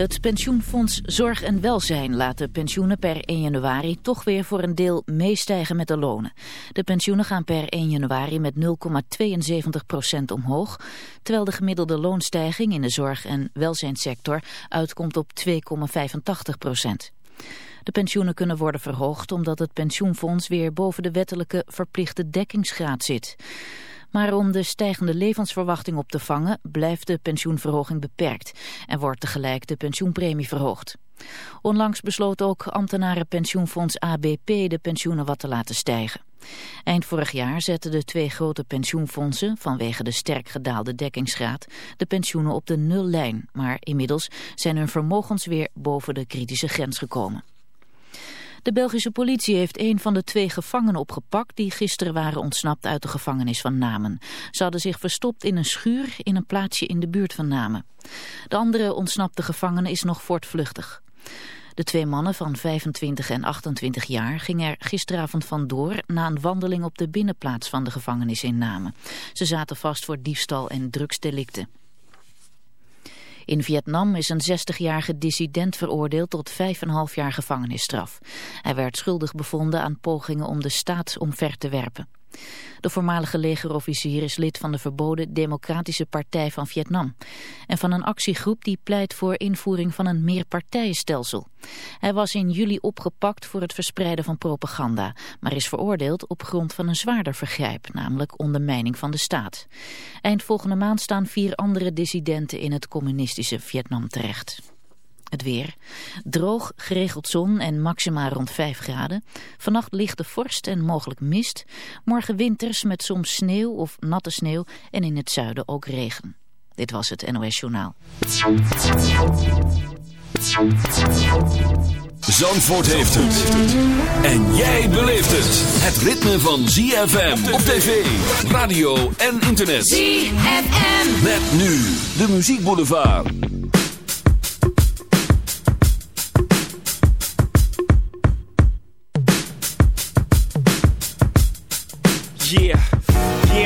Het pensioenfonds Zorg en Welzijn laat de pensioenen per 1 januari toch weer voor een deel meestijgen met de lonen. De pensioenen gaan per 1 januari met 0,72% omhoog, terwijl de gemiddelde loonstijging in de zorg- en welzijnssector uitkomt op 2,85% de pensioenen kunnen worden verhoogd omdat het pensioenfonds weer boven de wettelijke verplichte dekkingsgraad zit. Maar om de stijgende levensverwachting op te vangen blijft de pensioenverhoging beperkt en wordt tegelijk de pensioenpremie verhoogd. Onlangs besloot ook ambtenarenpensioenfonds ABP de pensioenen wat te laten stijgen. Eind vorig jaar zetten de twee grote pensioenfondsen vanwege de sterk gedaalde dekkingsgraad de pensioenen op de nullijn, maar inmiddels zijn hun vermogens weer boven de kritische grens gekomen. De Belgische politie heeft een van de twee gevangenen opgepakt die gisteren waren ontsnapt uit de gevangenis van Namen. Ze hadden zich verstopt in een schuur in een plaatsje in de buurt van Namen. De andere ontsnapte gevangene is nog voortvluchtig. De twee mannen van 25 en 28 jaar gingen er gisteravond vandoor na een wandeling op de binnenplaats van de gevangenis in Namen. Ze zaten vast voor diefstal en drugsdelicten. In Vietnam is een 60-jarige dissident veroordeeld tot 5,5 jaar gevangenisstraf. Hij werd schuldig bevonden aan pogingen om de staat omver te werpen. De voormalige legerofficier is lid van de verboden Democratische Partij van Vietnam en van een actiegroep die pleit voor invoering van een meerpartijenstelsel. Hij was in juli opgepakt voor het verspreiden van propaganda, maar is veroordeeld op grond van een zwaarder vergrijp, namelijk ondermijning van de staat. Eind volgende maand staan vier andere dissidenten in het communistische Vietnam terecht. Het weer. Droog, geregeld zon en maxima rond 5 graden. Vannacht lichte vorst en mogelijk mist. Morgen winters met soms sneeuw of natte sneeuw en in het zuiden ook regen. Dit was het NOS Journaal. Zandvoort heeft het. En jij beleeft het. Het ritme van ZFM op tv, radio en internet. ZFM. Met nu de muziekboulevard. Yeah.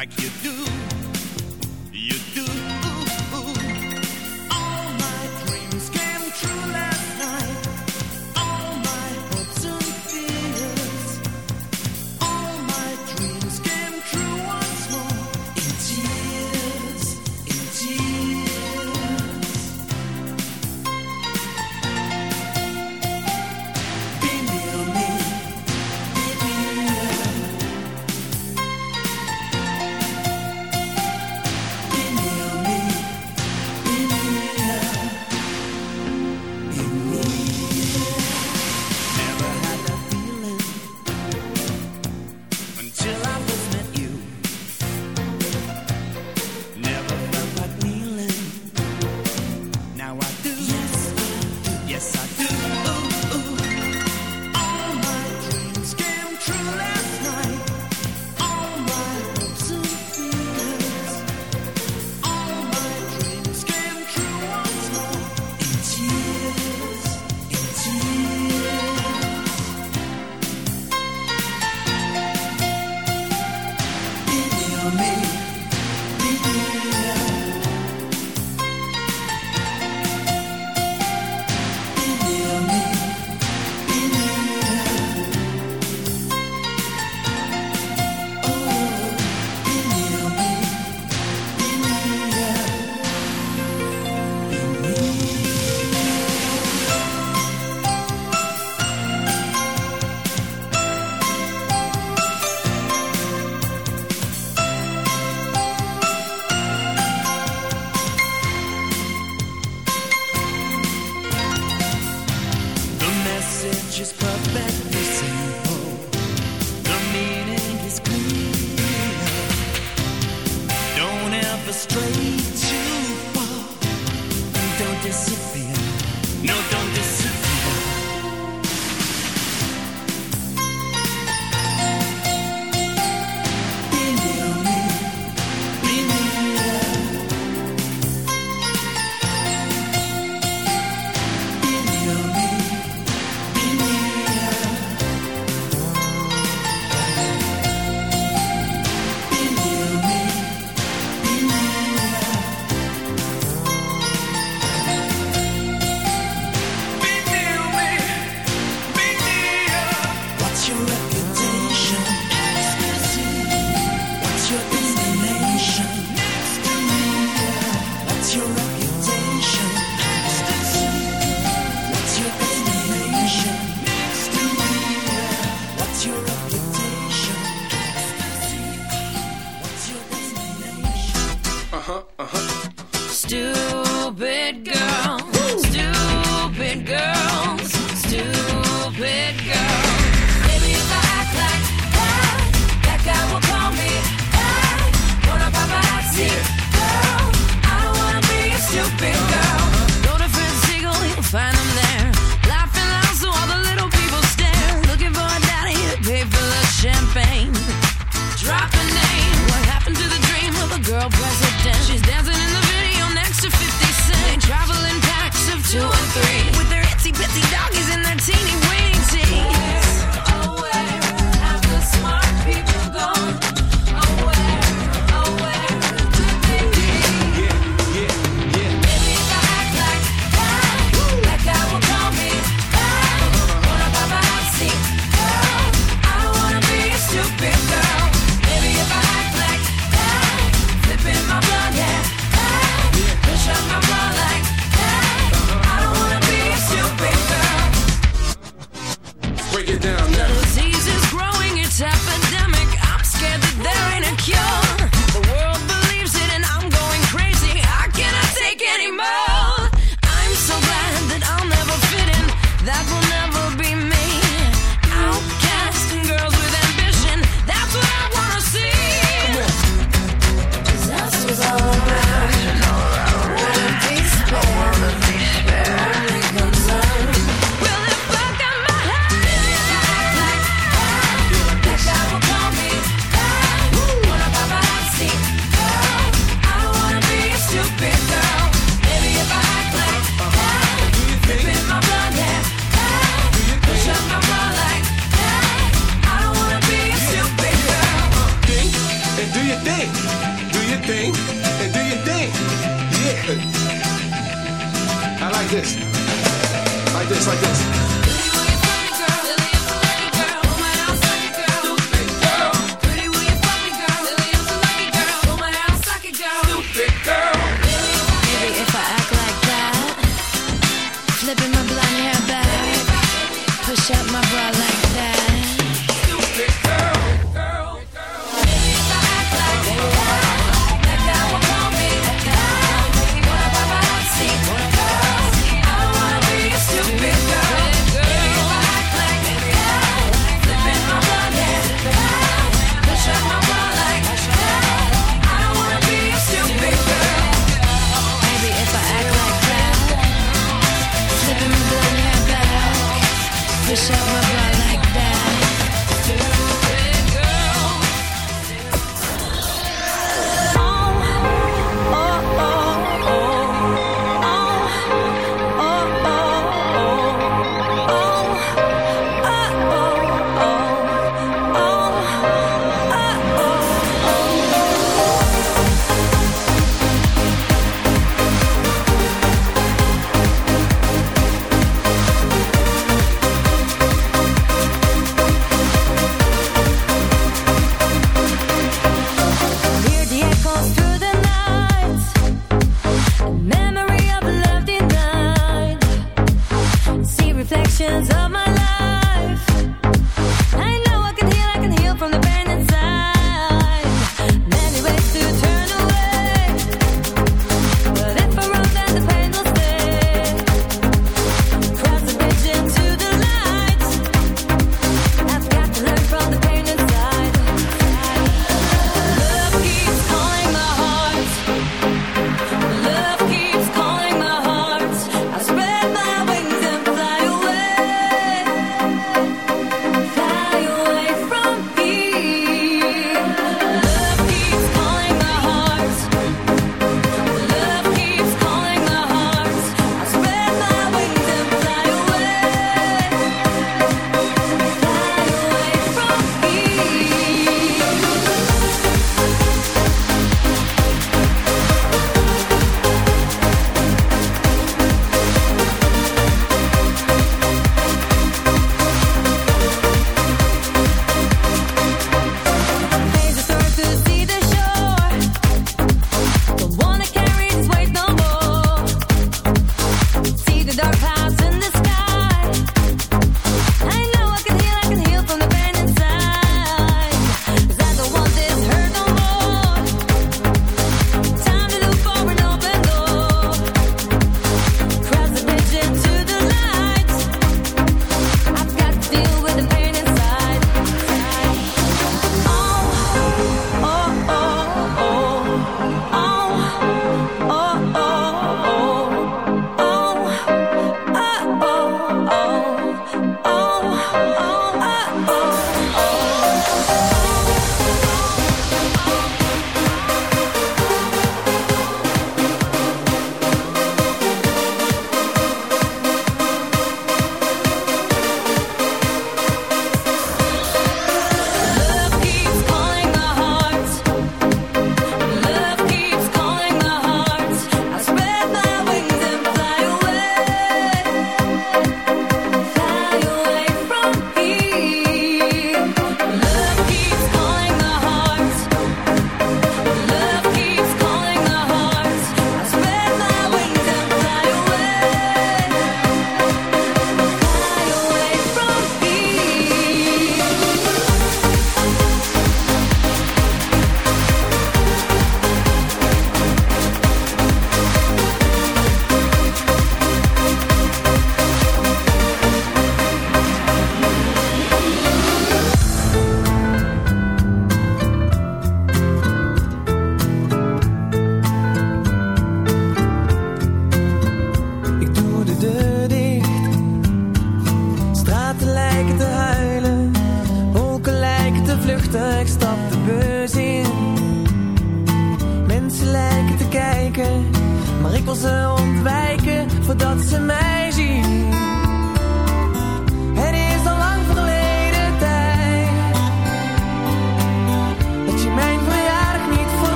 Like you do.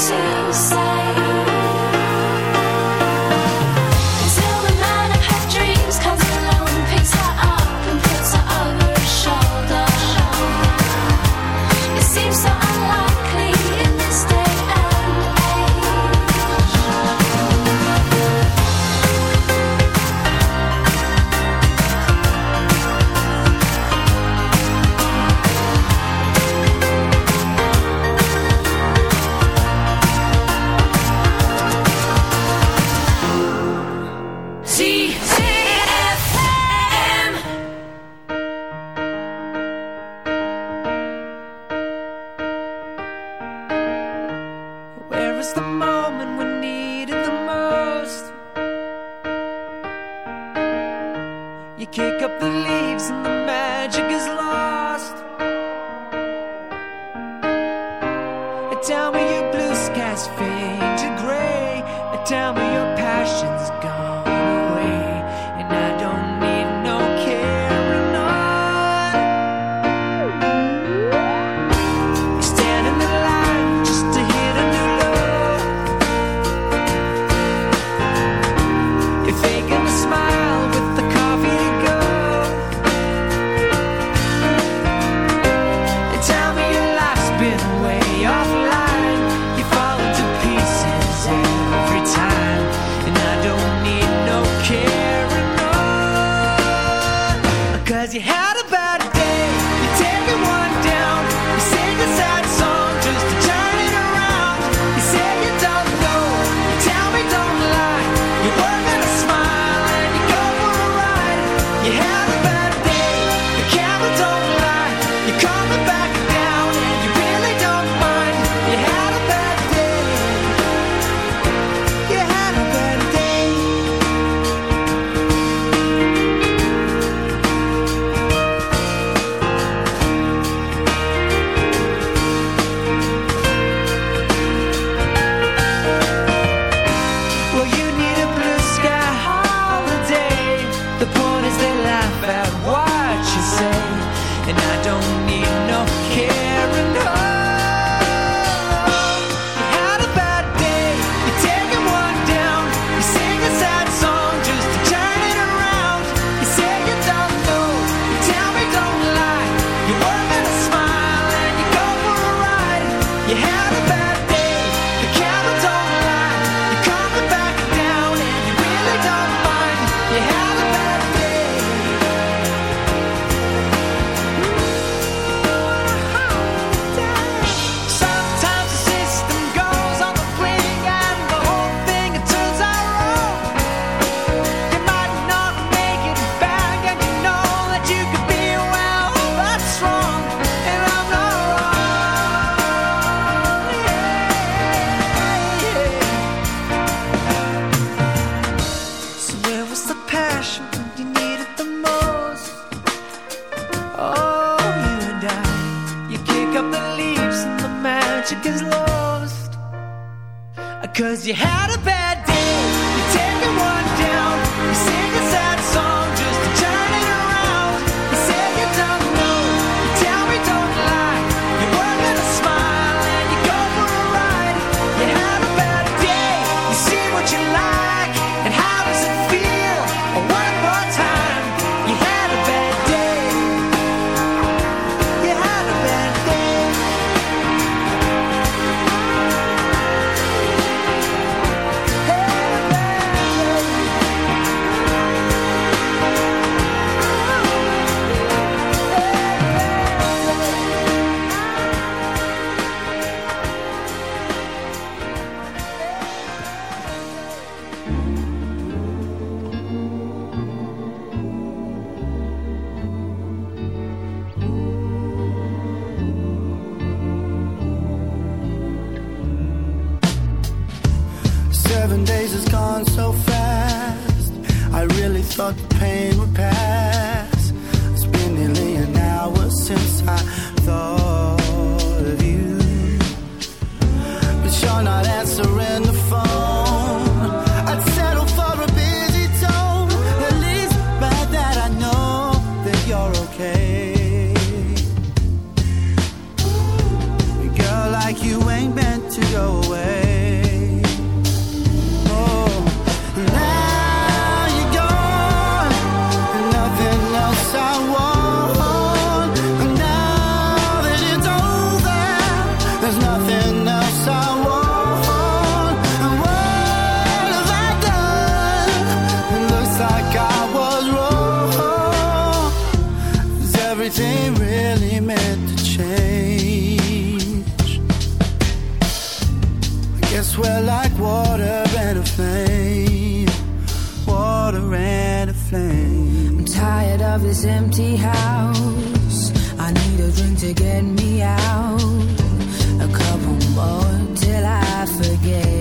answer. You tired of this empty house. I need a drink to get me out. A couple more till I forget.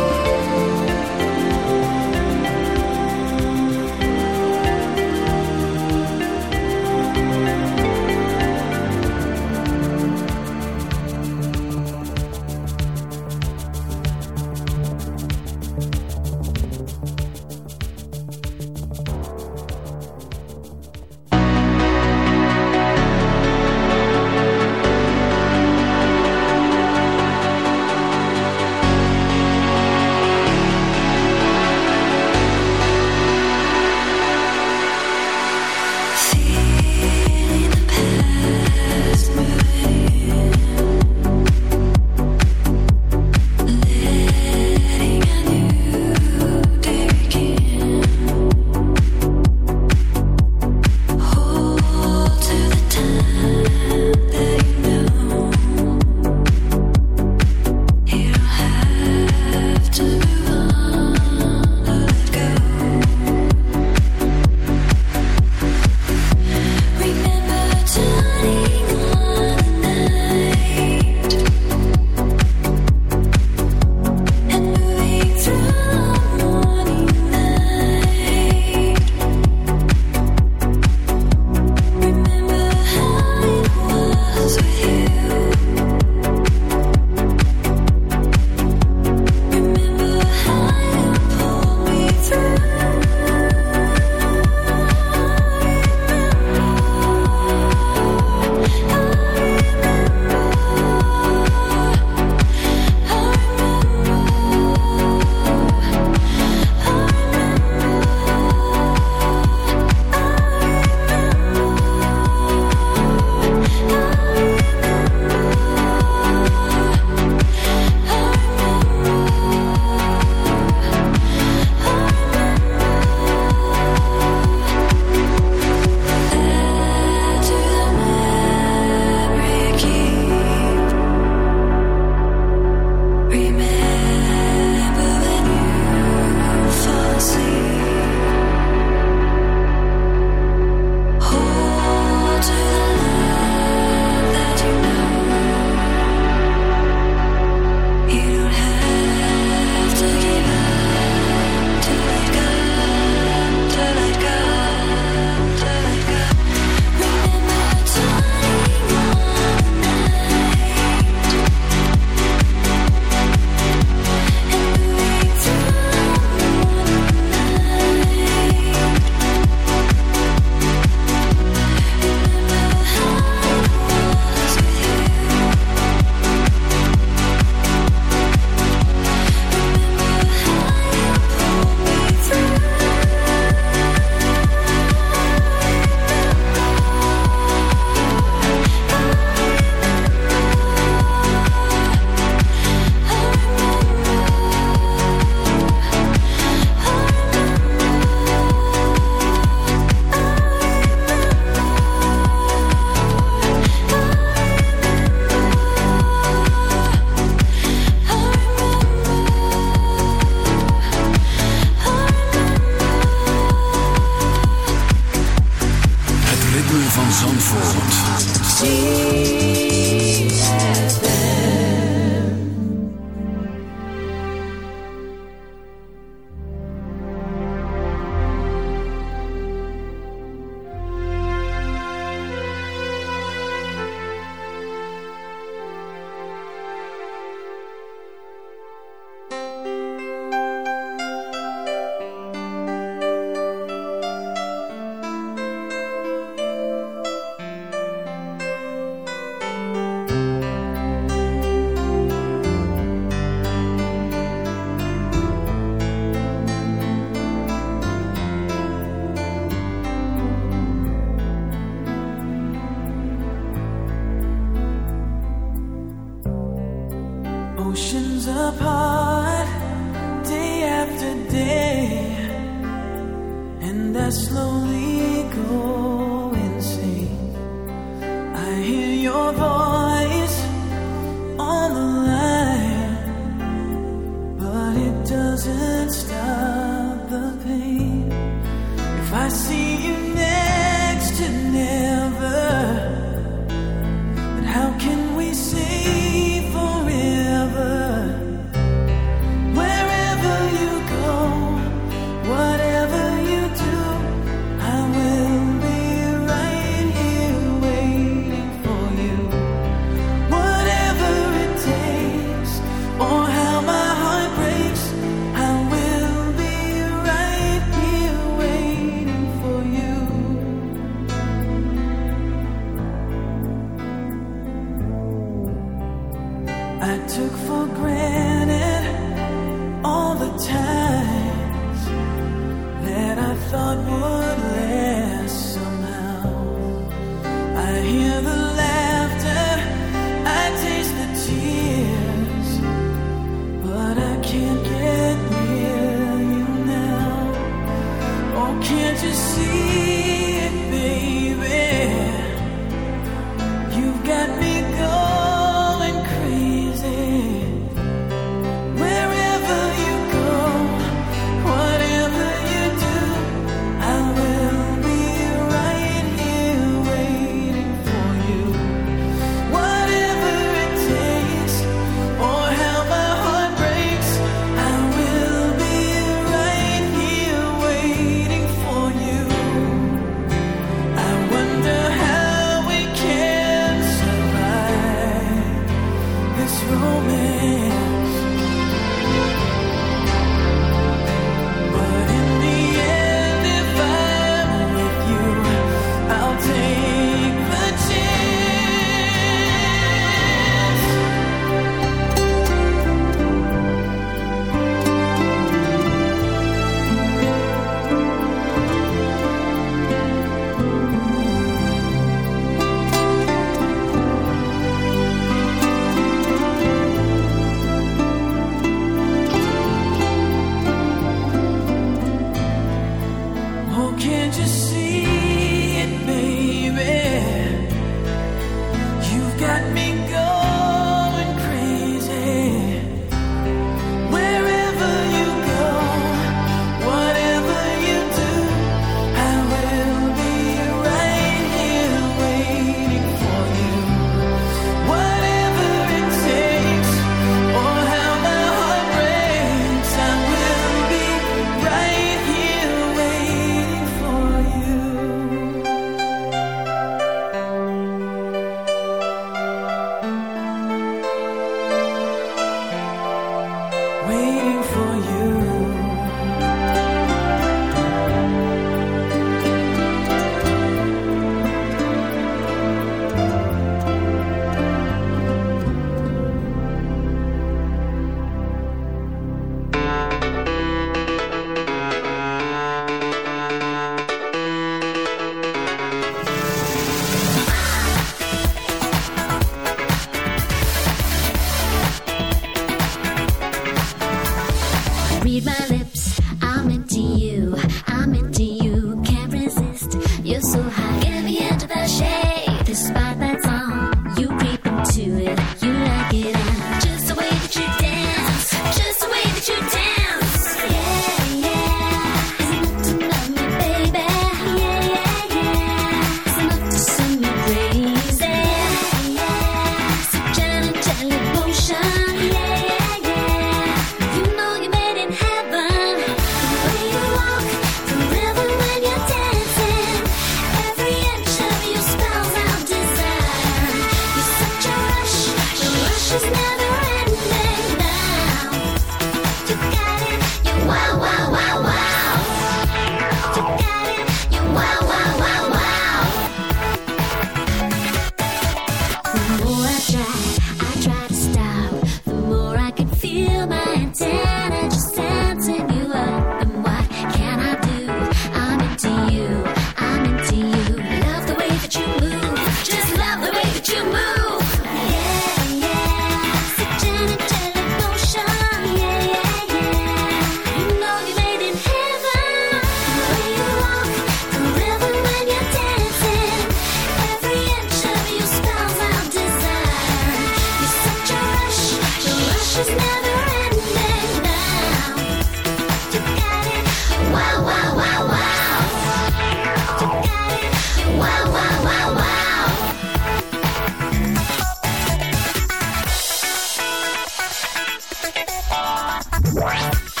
Yeah.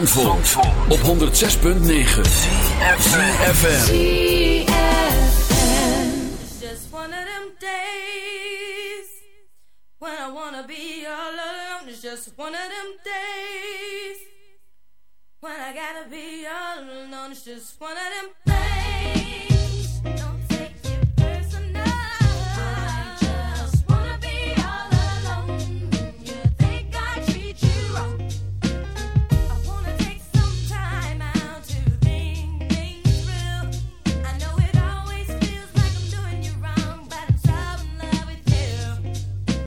Zandvoort, op 106.9 FM.